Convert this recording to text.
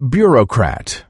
Bureaucrat.